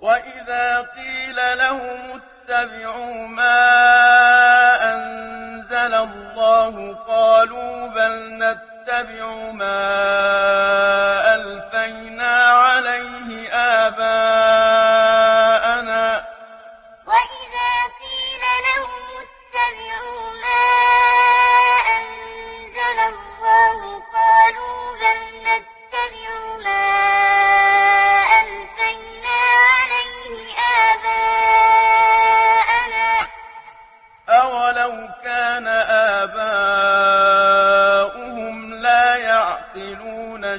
وَإِذَا قِيلَ لَهُمُ اتَّبِعُوا مَا أَنزَلَ اللَّهُ قَالُوا بَلْ نَتَّبِعُ مَا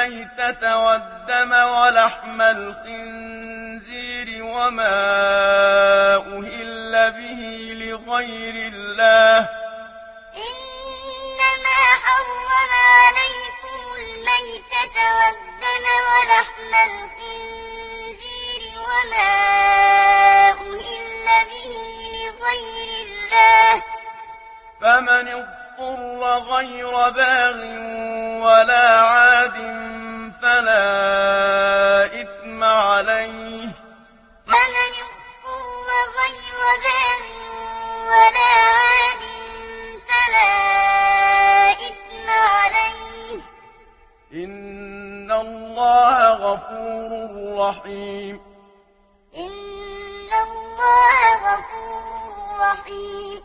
الميتة والدم ولحم الخنزير وما أهل به لغير الله. إنما حرم عليكم الميتة والدم ولحم الخنزير وما أهل به لغير الله. فمن اضطر غير باغ ولا عاد فلا إثم عليه. ومن اضطر غير باغ ولا عاد فلا إثم عليه. إن الله غفور رحيم. إن الله غفور رحيم.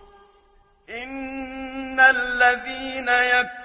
إن الذين يكفرون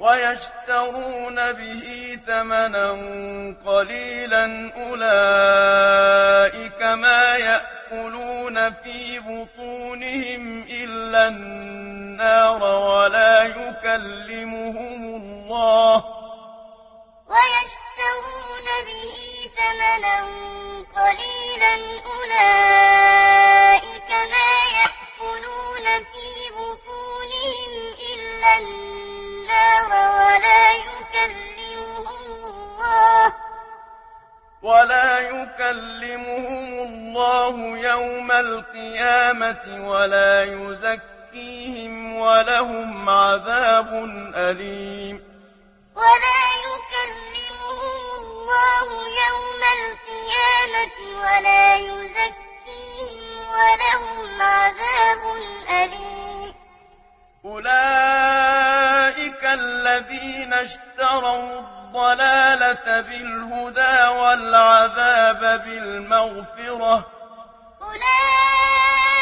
ويشترون به ثمنا قليلا أولئك ما يأكلون في بطونهم إلا النار ولا يكلمهم الله ويشترون به ثمنا قليلا أولئك ولا يكلمهم الله يوم القيامة ولا يزكيهم ولهم عذاب أليم ولا يكلمهم الله يوم القيامة ولا يزكيهم ولهم عذاب أليم أولئك الذين اشتروا الضلالة بالهدى والعذاب بالمغفرة. أولئك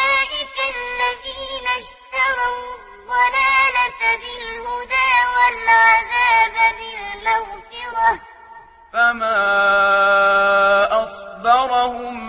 الذين اشتروا الضلالة بالهدى والعذاب بالمغفرة. فما أصبرهم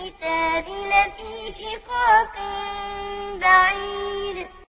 الكتاب لفي شقاق بعيد.